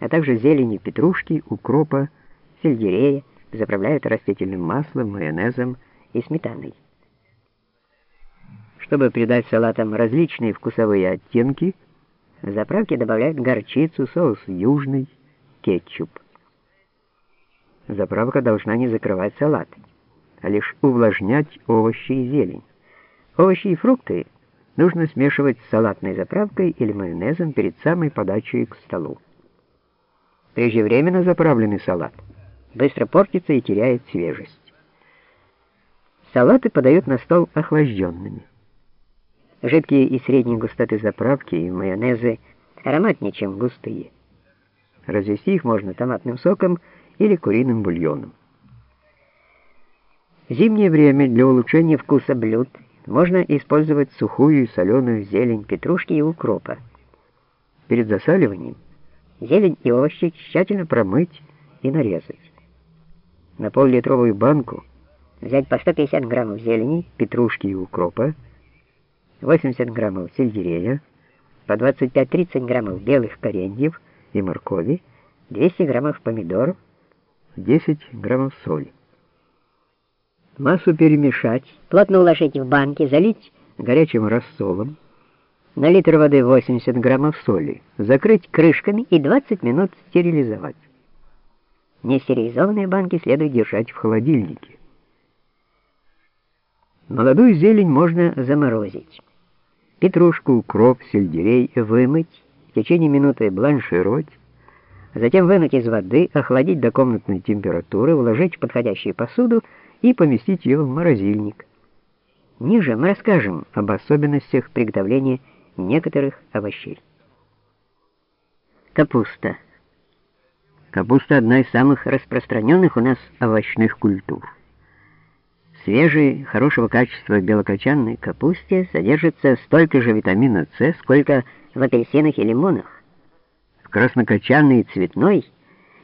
а также зелени петрушки, укропа, сельдерея, заправляют растительным маслом, майонезом и сметаной. Чтобы придать салатам различные вкусовые оттенки, в заправке добавляют горчицу, соус южный, кетчуп. Заправка должна не закрывать салат, а лишь увлажнять овощи и зелень. Овощи и фрукты нужно смешивать с салатной заправкой или майонезом перед самой подачей к столу. Преждевременно заправленный салат быстро портится и теряет свежесть. Салаты подают на стол охлажденными. Жидкие и средней густоты заправки и майонезы ароматнее, чем густые. Развести их можно томатным соком или куриным бульоном. В зимнее время для улучшения вкуса блюд можно использовать сухую и соленую зелень петрушки и укропа. Перед засаливанием зелень и овощи тщательно промыть и нарезать. На пол-литровую банку взять по 150 граммов зелени, петрушки и укропа, 80 граммов сельдерея, по 25-30 граммов белых кореньев и моркови, 200 граммов помидоров, 10 граммов соли. Массу перемешать, плотно уложить в банки, залить горячим рассолом, на литр воды 80 граммов соли, закрыть крышками и 20 минут стерилизовать. Нестерилизованные банки следует держать в холодильнике. Молодую зелень можно заморозить. Петрушку, укроп, сельдерей вымыть, в течение минуты бланшировать, затем вынуть из воды, охладить до комнатной температуры, вложить в подходящую посуду и поместить ее в морозильник. Ниже мы расскажем об особенностях приготовления некоторых овощей. Капуста. Капуста – одна из самых распространенных у нас овощных культур. Свежей, хорошего качества белокочанной капусте содержится столько же витамина С, сколько в апельсинах и лимонах. В краснокочанной и цветной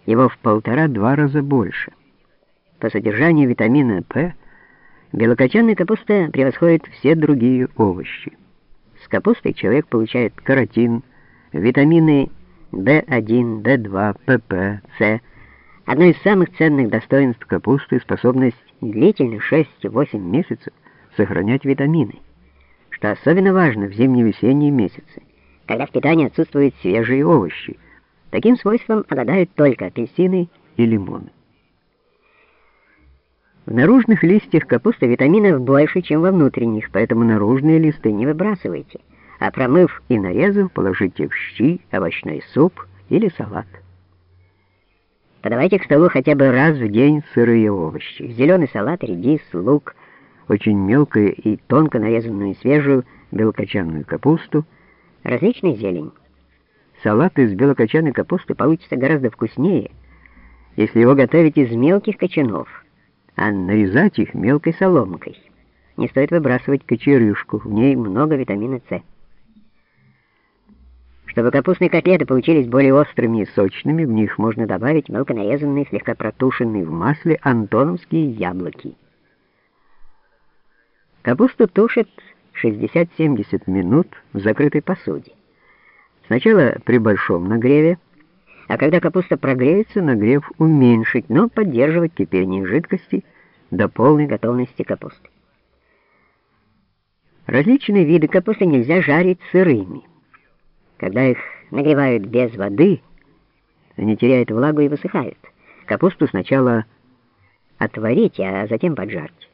его в полтора-два раза больше. По содержанию витамина П белокочанная капуста превосходит все другие овощи. С капустой человек получает каротин, витамины В1, В2, ПП, С. Одно из самых ценных достоинств капусты — способность длительно 6-8 месяцев сохранять витамины, что особенно важно в зимне-весенние месяцы, когда в питании отсутствуют свежие овощи. Таким свойством обладают только апельсины и лимоны. В наружных листьях капусты витаминов больше, чем во внутренних, поэтому наружные листы не выбрасывайте, а промыв и нарезав, положите в щи, овощной суп или салат. Подавайте к столу хотя бы раз в день сырые овощи. Зеленый салат, редис, лук, очень мелкую и тонко нарезанную свежую белокочанную капусту, различный зелень. Салат из белокочанной капусты получится гораздо вкуснее, если его готовить из мелких кочанов а нарезать их мелкой соломкой. Не стоит выбрасывать кочерышку, в ней много витамина С. Чтобы капустные котлеты получились более острыми и сочными, в них можно добавить мелко нарезанные, слегка протушенные в масле антоновские яблоки. Капусту тушат 60-70 минут в закрытой посуде. Сначала при большом нагреве, а когда капуста прогреется, нагрев уменьшить, но поддерживать кипение жидкости до полной готовности капусты. Различные виды капусты нельзя жарить сырыми. Когда их нагревают без воды, они теряют влагу и высыхают. Капусту сначала отварить, а затем поджарить.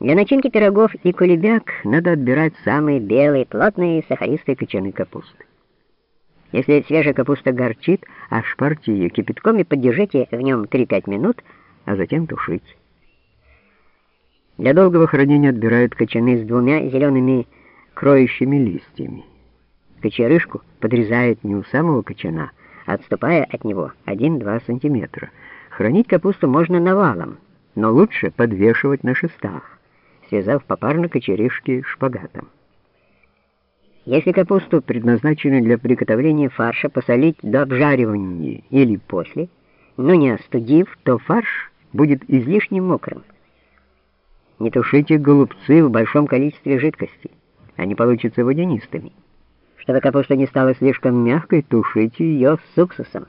Для начинки пирогов и кулебяк надо отбирать самые белые, плотные, сахаристые кочаны капусты. Если свежая капуста горчит, ошпарьте ее кипятком и поддержите в нем 3-5 минут, а затем тушить. Для долгого хранения отбирают кочаны с двумя зелеными кроющими листьями. Кочерышку подрезают не у самого кочана, а отступая от него 1-2 сантиметра. Хранить капусту можно навалом, но лучше подвешивать на шестах, связав попарно кочерышки шпагатом. Если капусту, предназначенную для приготовления фарша, посолить до обжаривания или после, но не остудив, то фарш будет излишне мокрым. Не тушите голубцы в большом количестве жидкости, они получатся водянистыми. Чтобы капуста не стала слишком мягкой, тушите ее с уксусом.